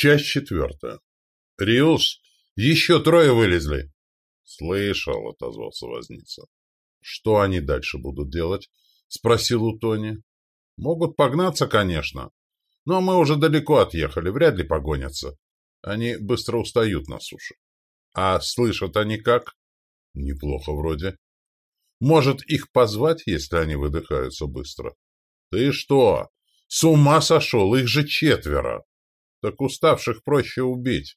Часть четвертая. «Риус, еще трое вылезли!» «Слышал», — отозвался возница. «Что они дальше будут делать?» — спросил у Тони. «Могут погнаться, конечно. Но мы уже далеко отъехали, вряд ли погонятся. Они быстро устают на суше. А слышат они как?» «Неплохо вроде. Может, их позвать, если они выдыхаются быстро?» «Ты что? С ума сошел? Их же четверо!» Так уставших проще убить.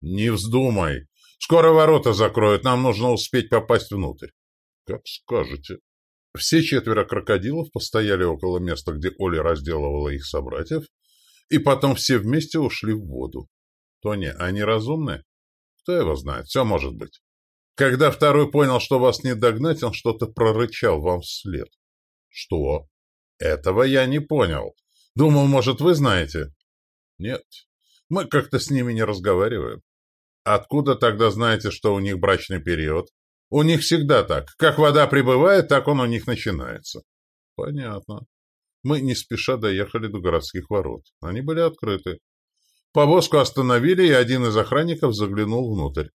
Не вздумай. Скоро ворота закроют, нам нужно успеть попасть внутрь. Как скажете. Все четверо крокодилов постояли около места, где Оля разделывала их собратьев, и потом все вместе ушли в воду. Тони, они разумны? Кто его знает, все может быть. Когда второй понял, что вас не догнать, он что-то прорычал вам вслед. Что? Этого я не понял. Думал, может, вы знаете. Нет, мы как-то с ними не разговариваем. Откуда тогда знаете, что у них брачный период? У них всегда так. Как вода прибывает, так он у них начинается. Понятно. Мы не спеша доехали до городских ворот. Они были открыты. Повозку остановили, и один из охранников заглянул внутрь.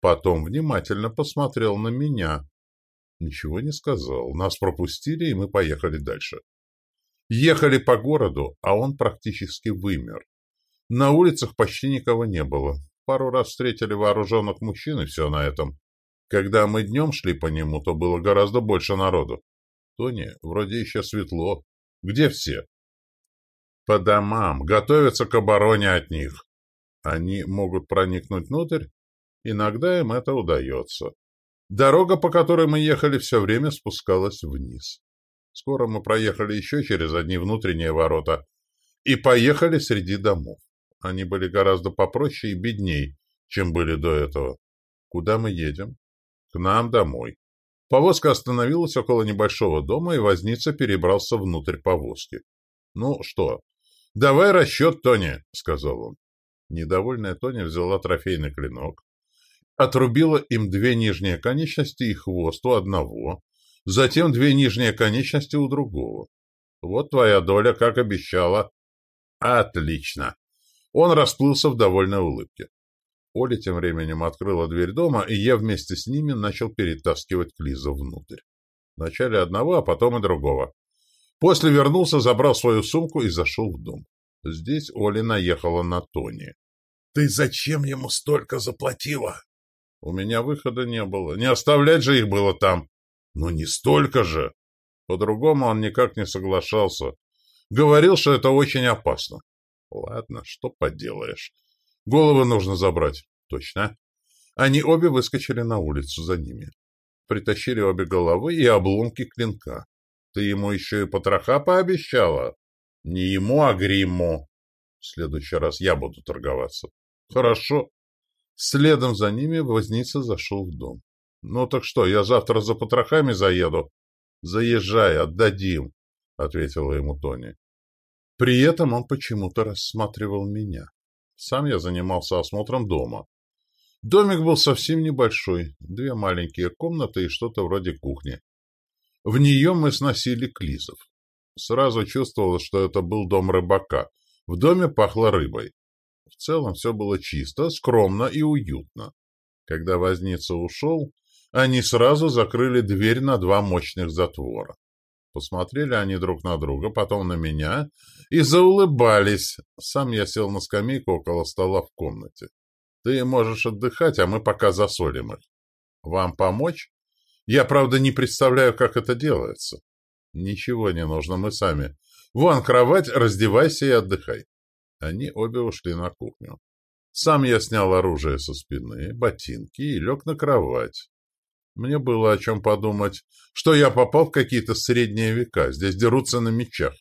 Потом внимательно посмотрел на меня. Ничего не сказал. Нас пропустили, и мы поехали дальше. Ехали по городу, а он практически вымер. На улицах почти никого не было. Пару раз встретили вооруженных мужчин, и все на этом. Когда мы днем шли по нему, то было гораздо больше народу. Тони, вроде еще светло. Где все? По домам. Готовятся к обороне от них. Они могут проникнуть внутрь? Иногда им это удается. Дорога, по которой мы ехали, все время спускалась вниз. Скоро мы проехали еще через одни внутренние ворота и поехали среди домов. Они были гораздо попроще и бедней, чем были до этого. Куда мы едем? К нам домой. Повозка остановилась около небольшого дома, и возница перебрался внутрь повозки. «Ну что, давай расчет, Тони», — сказал он. Недовольная Тони взяла трофейный клинок, отрубила им две нижние конечности и хвост у одного, затем две нижние конечности у другого. «Вот твоя доля, как обещала». «Отлично!» Он расплылся в довольной улыбке. Оля тем временем открыла дверь дома, и я вместе с ними начал перетаскивать Клиза внутрь. Вначале одного, а потом и другого. После вернулся, забрал свою сумку и зашел в дом. Здесь Оля наехала на Тони. — Ты зачем ему столько заплатила? — У меня выхода не было. Не оставлять же их было там. — Ну не столько же. По-другому он никак не соглашался. Говорил, что это очень опасно. Ладно, что поделаешь. Головы нужно забрать. Точно. Они обе выскочили на улицу за ними. Притащили обе головы и обломки клинка. Ты ему еще и потроха пообещала? Не ему, а Гримму. В следующий раз я буду торговаться. Хорошо. Следом за ними возница зашел в дом. Ну так что, я завтра за потрохами заеду? Заезжай, отдадим, ответила ему Тони. При этом он почему-то рассматривал меня. Сам я занимался осмотром дома. Домик был совсем небольшой, две маленькие комнаты и что-то вроде кухни. В нее мы сносили клизов. Сразу чувствовалось, что это был дом рыбака. В доме пахло рыбой. В целом все было чисто, скромно и уютно. Когда возница ушел, они сразу закрыли дверь на два мощных затвора. Посмотрели они друг на друга, потом на меня и заулыбались. Сам я сел на скамейку около стола в комнате. Ты можешь отдыхать, а мы пока засолим их. Вам помочь? Я, правда, не представляю, как это делается. Ничего не нужно, мы сами. Вон кровать, раздевайся и отдыхай. Они обе ушли на кухню. Сам я снял оружие со спины, ботинки и лег на кровать. Мне было о чем подумать, что я попал в какие-то средние века, здесь дерутся на мечах.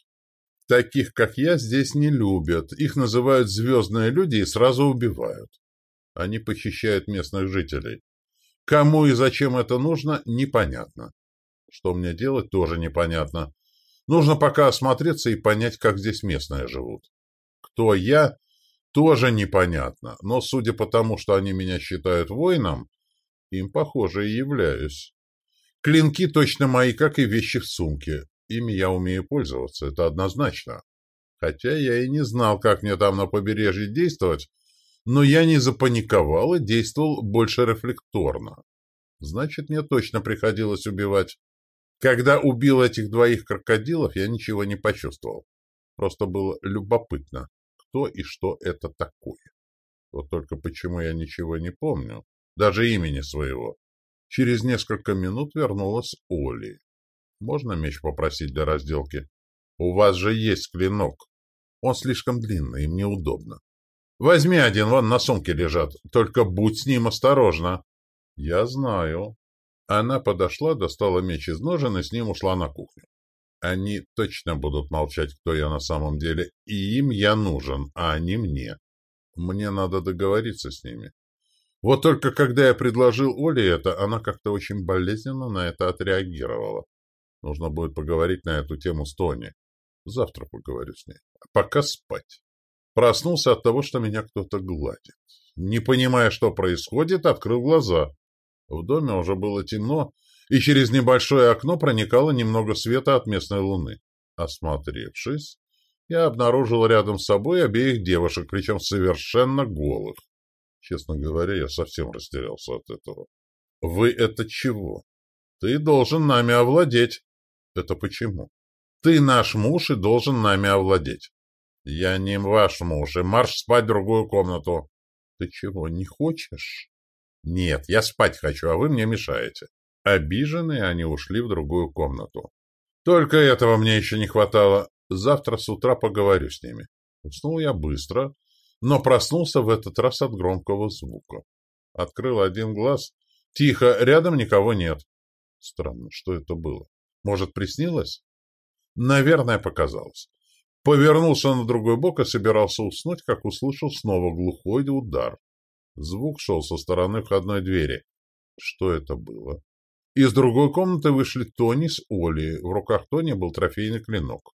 Таких, как я, здесь не любят, их называют звездные люди и сразу убивают. Они похищают местных жителей. Кому и зачем это нужно, непонятно. Что мне делать, тоже непонятно. Нужно пока осмотреться и понять, как здесь местные живут. Кто я, тоже непонятно, но судя по тому, что они меня считают воином, им, похоже, и являюсь. Клинки точно мои, как и вещи в сумке. Ими я умею пользоваться, это однозначно. Хотя я и не знал, как мне там на побережье действовать, но я не запаниковал и действовал больше рефлекторно. Значит, мне точно приходилось убивать. Когда убил этих двоих крокодилов, я ничего не почувствовал. Просто было любопытно, кто и что это такое. Вот только почему я ничего не помню, даже имени своего. Через несколько минут вернулась Оли. Можно меч попросить для разделки? У вас же есть клинок. Он слишком длинный, и мне удобно. Возьми один, вон на сумке лежат. Только будь с ним осторожна. Я знаю. Она подошла, достала меч из ножен и с ним ушла на кухню. Они точно будут молчать, кто я на самом деле, и им я нужен, а они мне. Мне надо договориться с ними. Вот только когда я предложил Оле это, она как-то очень болезненно на это отреагировала. Нужно будет поговорить на эту тему с Тони. Завтра поговорю с ней. А пока спать. Проснулся от того, что меня кто-то гладит. Не понимая, что происходит, открыл глаза. В доме уже было темно, и через небольшое окно проникало немного света от местной луны. Осмотревшись, я обнаружил рядом с собой обеих девушек, причем совершенно голых. Честно говоря, я совсем растерялся от этого. «Вы это чего? Ты должен нами овладеть». «Это почему?» «Ты наш муж и должен нами овладеть». «Я не ваш муж, и марш спать в другую комнату». «Ты чего, не хочешь?» «Нет, я спать хочу, а вы мне мешаете». Обиженные они ушли в другую комнату. Только этого мне еще не хватало. Завтра с утра поговорю с ними. Уснул я быстро, но проснулся в этот раз от громкого звука. Открыл один глаз. Тихо, рядом никого нет. Странно, что это было? Может, приснилось? Наверное, показалось. Повернулся на другой бок и собирался уснуть, как услышал снова глухой удар. Звук шел со стороны входной двери. Что это было? Из другой комнаты вышли Тони с Олей. В руках Тони был трофейный клинок.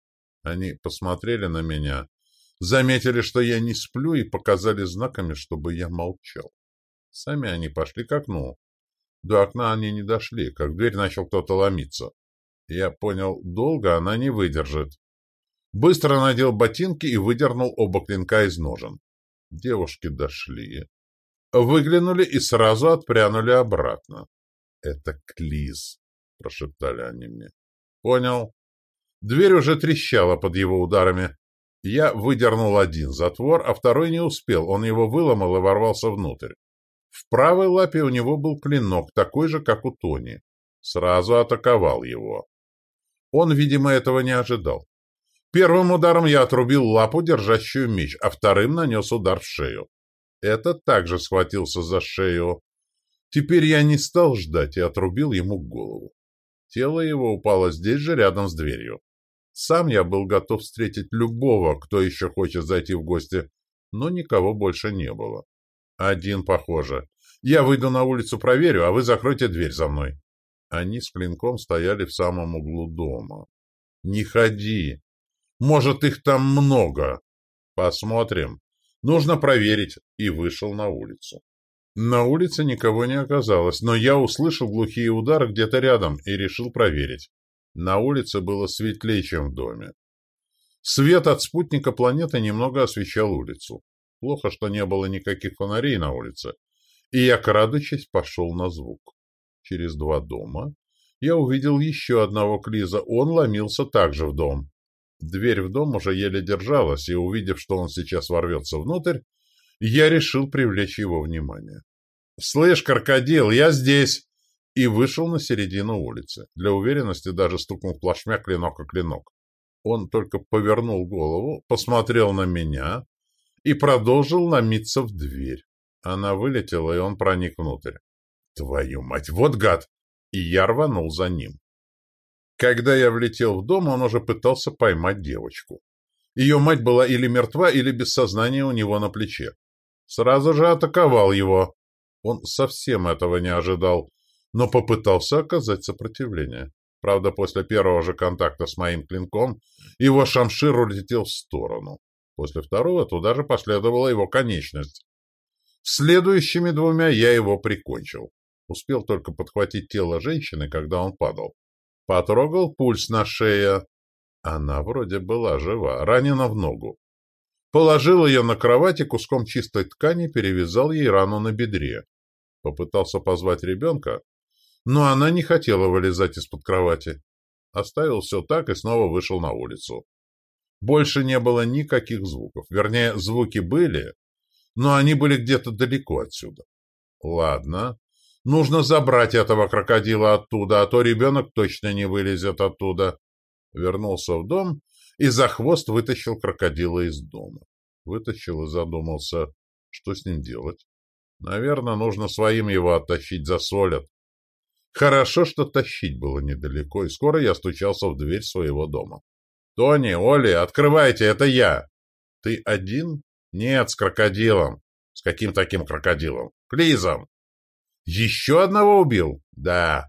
Они посмотрели на меня, заметили, что я не сплю, и показали знаками, чтобы я молчал. Сами они пошли к окну. До окна они не дошли, как дверь начал кто-то ломиться. Я понял, долго она не выдержит. Быстро надел ботинки и выдернул оба клинка из ножен. Девушки дошли, выглянули и сразу отпрянули обратно. — Это Клиз, — прошептали они мне. — Понял. Дверь уже трещала под его ударами. Я выдернул один затвор, а второй не успел, он его выломал и ворвался внутрь. В правой лапе у него был клинок, такой же, как у Тони. Сразу атаковал его. Он, видимо, этого не ожидал. Первым ударом я отрубил лапу, держащую меч, а вторым нанес удар в шею. Этот также схватился за шею. Теперь я не стал ждать и отрубил ему голову. Тело его упало здесь же, рядом с дверью. Сам я был готов встретить любого, кто еще хочет зайти в гости, но никого больше не было. Один, похоже. Я выйду на улицу, проверю, а вы закройте дверь за мной. Они с клинком стояли в самом углу дома. Не ходи. Может, их там много. Посмотрим. Нужно проверить. И вышел на улицу. На улице никого не оказалось, но я услышал глухие удары где-то рядом и решил проверить. На улице было светлее, чем в доме. Свет от спутника планеты немного освещал улицу. Плохо, что не было никаких фонарей на улице, и я, крадучись, пошел на звук. Через два дома я увидел еще одного Клиза, он ломился также в дом. Дверь в дом уже еле держалась, и, увидев, что он сейчас ворвется внутрь, я решил привлечь его внимание. «Слышь, крокодил, я здесь!» И вышел на середину улицы. Для уверенности даже стукнул плашмя клинок о клинок. Он только повернул голову, посмотрел на меня и продолжил ломиться в дверь. Она вылетела, и он проник внутрь. Твою мать, вот гад! И я рванул за ним. Когда я влетел в дом, он уже пытался поймать девочку. Ее мать была или мертва, или без сознания у него на плече. Сразу же атаковал его. Он совсем этого не ожидал но попытался оказать сопротивление. Правда, после первого же контакта с моим клинком его шамшир улетел в сторону. После второго туда же последовала его конечность. Следующими двумя я его прикончил. Успел только подхватить тело женщины, когда он падал. Потрогал пульс на шее. Она вроде была жива, ранена в ногу. Положил ее на кровать и куском чистой ткани перевязал ей рану на бедре. Попытался позвать ребенка, но она не хотела вылезать из-под кровати. Оставил все так и снова вышел на улицу. Больше не было никаких звуков. Вернее, звуки были, но они были где-то далеко отсюда. Ладно, нужно забрать этого крокодила оттуда, а то ребенок точно не вылезет оттуда. Вернулся в дом и за хвост вытащил крокодила из дома. Вытащил и задумался, что с ним делать. Наверное, нужно своим его оттащить, засолят. Хорошо, что тащить было недалеко, и скоро я стучался в дверь своего дома. «Тони, Оли, открывайте, это я!» «Ты один?» «Нет, с крокодилом». «С каким таким крокодилом?» «Клизом». «Еще одного убил?» «Да».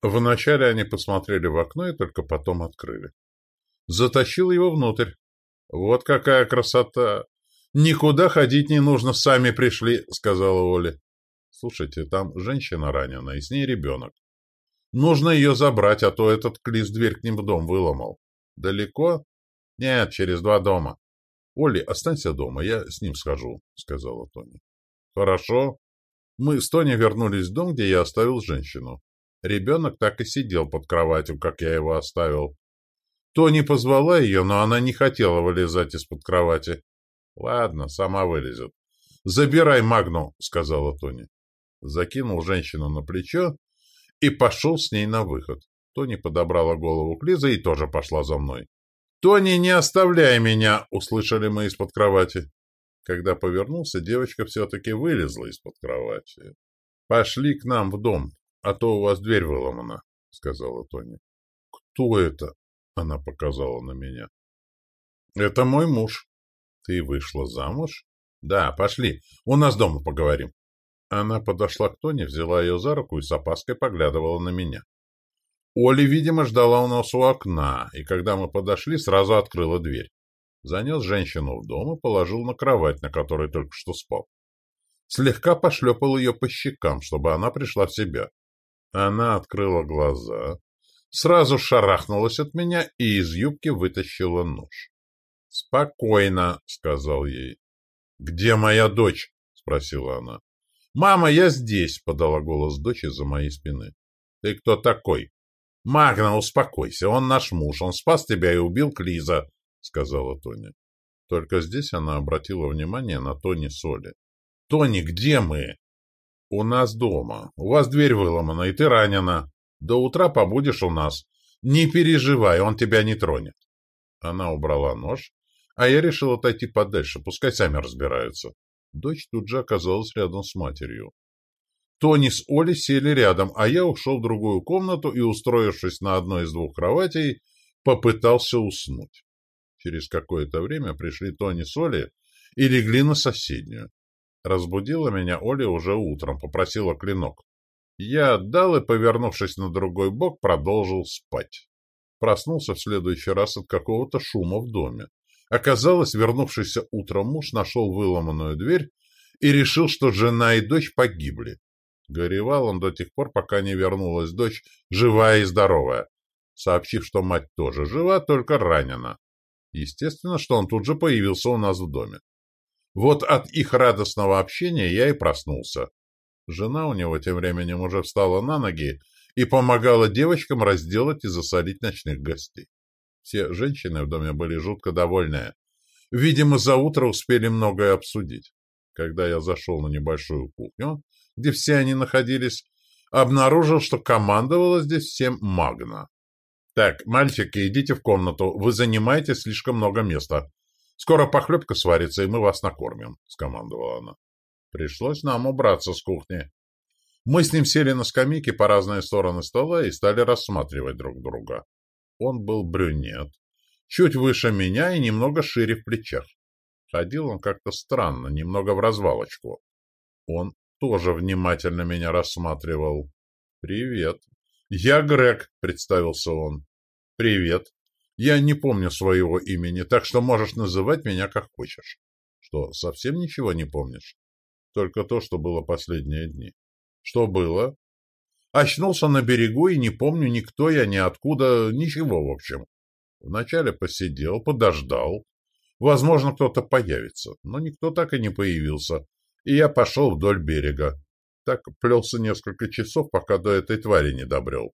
Вначале они посмотрели в окно и только потом открыли. Затащил его внутрь. «Вот какая красота! Никуда ходить не нужно, сами пришли», — сказала Оля. «Слушайте, там женщина ранена, и с ней ребенок. Нужно ее забрать, а то этот клиз дверь к ним в дом выломал». «Далеко?» «Нет, через два дома». «Оли, останься дома, я с ним схожу», — сказала Тони. «Хорошо». Мы с Тони вернулись в дом, где я оставил женщину. Ребенок так и сидел под кроватью, как я его оставил. Тони позвала ее, но она не хотела вылезать из-под кровати. «Ладно, сама вылезет». «Забирай Магну», — сказала Тони. Закинул женщину на плечо и пошел с ней на выход. Тони подобрала голову к Лизе и тоже пошла за мной. «Тони, не оставляй меня!» — услышали мы из-под кровати. Когда повернулся, девочка все-таки вылезла из-под кровати. «Пошли к нам в дом, а то у вас дверь выломана», — сказала Тони. «Кто это?» — она показала на меня. «Это мой муж». «Ты вышла замуж?» «Да, пошли. У нас дома поговорим». Она подошла к Тони, взяла ее за руку и с опаской поглядывала на меня. Оля, видимо, ждала у нас у окна, и когда мы подошли, сразу открыла дверь. Занес женщину в дом и положил на кровать, на которой только что спал. Слегка пошлепал ее по щекам, чтобы она пришла в себя. Она открыла глаза, сразу шарахнулась от меня и из юбки вытащила нож. «Спокойно», — сказал ей. «Где моя дочь?» — спросила она. «Мама, я здесь», — подала голос дочь из-за моей спины. «Ты кто такой?» «Магна, успокойся, он наш муж, он спас тебя и убил Клиза», — сказала Тони. Только здесь она обратила внимание на Тони Соли. «Тони, где мы?» «У нас дома. У вас дверь выломана, и ты ранена. До утра побудешь у нас. Не переживай, он тебя не тронет». Она убрала нож, а я решил отойти подальше, пускай сами разбираются. Дочь тут же оказалась рядом с матерью. Тони с Олей сели рядом, а я ушел в другую комнату и, устроившись на одной из двух кроватей, попытался уснуть. Через какое-то время пришли Тони с Олей и легли на соседнюю. Разбудила меня Оля уже утром, попросила клинок. Я отдал и, повернувшись на другой бок, продолжил спать. Проснулся в следующий раз от какого-то шума в доме. Оказалось, вернувшийся утром муж нашел выломанную дверь и решил, что жена и дочь погибли. Горевал он до тех пор, пока не вернулась дочь, живая и здоровая, сообщив, что мать тоже жива, только ранена. Естественно, что он тут же появился у нас в доме. Вот от их радостного общения я и проснулся. Жена у него тем временем уже встала на ноги и помогала девочкам разделать и засолить ночных гостей. Все женщины в доме были жутко довольные. Видимо, за утро успели многое обсудить. Когда я зашел на небольшую кухню, где все они находились, обнаружил, что командовала здесь всем Магна. «Так, мальчики, идите в комнату, вы занимаете слишком много места. Скоро похлебка сварится, и мы вас накормим», — скомандовала она. Пришлось нам убраться с кухни. Мы с ним сели на скамейки по разные стороны стола и стали рассматривать друг друга. Он был брюнет, чуть выше меня и немного шире в плечах. Ходил он как-то странно, немного в развалочку. Он тоже внимательно меня рассматривал. «Привет». «Я Грег», — представился он. «Привет. Я не помню своего имени, так что можешь называть меня как хочешь». «Что, совсем ничего не помнишь?» «Только то, что было последние дни». «Что было?» «Очнулся на берегу и не помню никто я, ни откуда, ничего, в общем». Вначале посидел, подождал. Возможно, кто-то появится, но никто так и не появился, и я пошел вдоль берега. Так плелся несколько часов, пока до этой твари не добрел.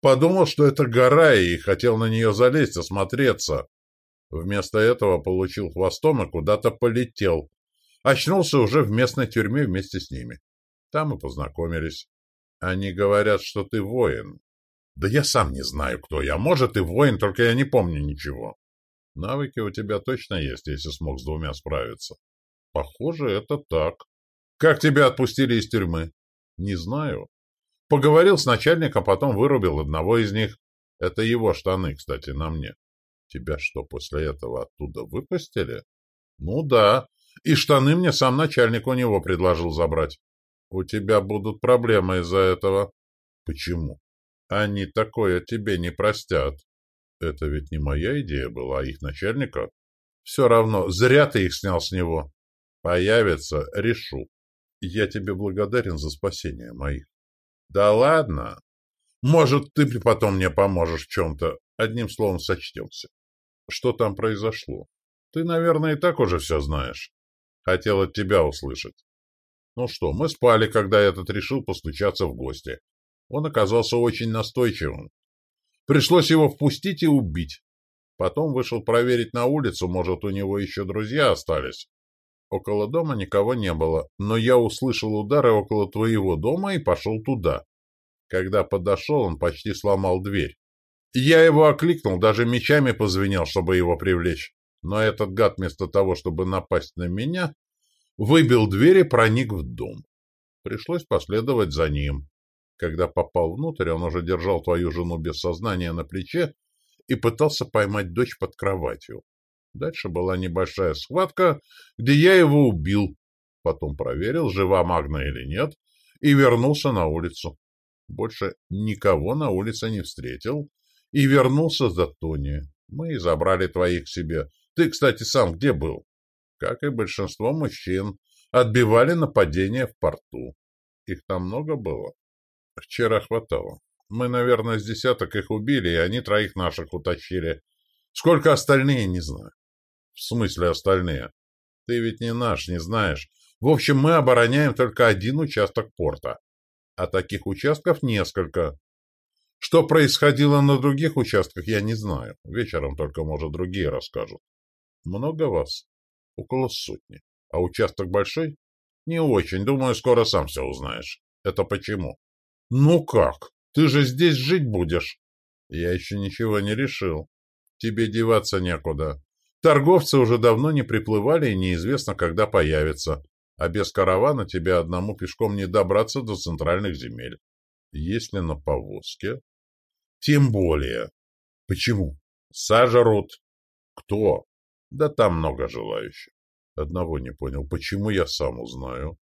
Подумал, что это гора, и хотел на нее залезть, осмотреться. Вместо этого получил хвостом и куда-то полетел. Очнулся уже в местной тюрьме вместе с ними. Там и познакомились. Они говорят, что ты воин. Да я сам не знаю, кто я. Может, и воин, только я не помню ничего. Навыки у тебя точно есть, если смог с двумя справиться. Похоже, это так. Как тебя отпустили из тюрьмы? Не знаю. Поговорил с начальником, потом вырубил одного из них. Это его штаны, кстати, на мне. Тебя что, после этого оттуда выпустили? Ну да. И штаны мне сам начальник у него предложил забрать. У тебя будут проблемы из-за этого. Почему? Они такое тебе не простят. Это ведь не моя идея была, а их начальника. Все равно, зря ты их снял с него. Появится, решу. Я тебе благодарен за спасение моих. Да ладно. Может, ты потом мне поможешь в чем-то. Одним словом, сочтемся. Что там произошло? Ты, наверное, и так уже все знаешь. Хотел от тебя услышать. Ну что, мы спали, когда этот решил постучаться в гости. Он оказался очень настойчивым. Пришлось его впустить и убить. Потом вышел проверить на улицу, может, у него еще друзья остались. Около дома никого не было, но я услышал удары около твоего дома и пошел туда. Когда подошел, он почти сломал дверь. Я его окликнул, даже мечами позвенел, чтобы его привлечь. Но этот гад вместо того, чтобы напасть на меня, выбил дверь и проник в дом. Пришлось последовать за ним. Когда попал внутрь, он уже держал твою жену без сознания на плече и пытался поймать дочь под кроватью. Дальше была небольшая схватка, где я его убил. Потом проверил, жива Магна или нет, и вернулся на улицу. Больше никого на улице не встретил и вернулся за Тони. Мы забрали твоих себе. Ты, кстати, сам где был? Как и большинство мужчин, отбивали нападение в порту. Их там много было? Вчера хватало. Мы, наверное, с десяток их убили, и они троих наших утащили. Сколько остальные, не знаю. В смысле остальные? Ты ведь не наш, не знаешь. В общем, мы обороняем только один участок порта. А таких участков несколько. Что происходило на других участках, я не знаю. Вечером только, может, другие расскажут. Много вас? Около сотни. А участок большой? Не очень. Думаю, скоро сам все узнаешь. Это почему? Ну как? Ты же здесь жить будешь. Я еще ничего не решил. Тебе деваться некуда. Торговцы уже давно не приплывали и неизвестно, когда появятся. А без каравана тебе одному пешком не добраться до центральных земель. Если на повозке... Тем более. Почему? Сожрут. Кто? Да там много желающих. Одного не понял. Почему я сам узнаю?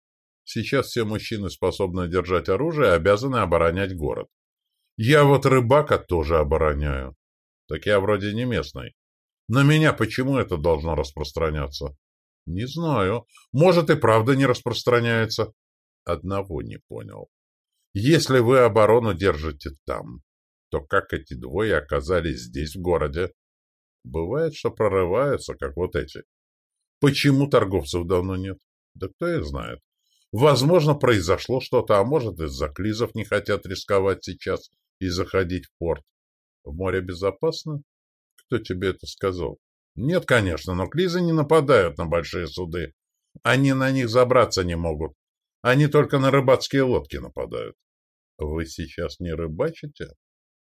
Сейчас все мужчины, способные держать оружие, обязаны оборонять город. Я вот рыбака тоже обороняю. Так я вроде не местный. На меня почему это должно распространяться? Не знаю. Может и правда не распространяется. Одного не понял. Если вы оборону держите там, то как эти двое оказались здесь, в городе? Бывает, что прорываются, как вот эти. Почему торговцев давно нет? Да кто их знает. Возможно, произошло что-то, а может, из-за клизов не хотят рисковать сейчас и заходить в порт. В море безопасно? Кто тебе это сказал? Нет, конечно, но клизы не нападают на большие суды. Они на них забраться не могут. Они только на рыбацкие лодки нападают. Вы сейчас не рыбачите?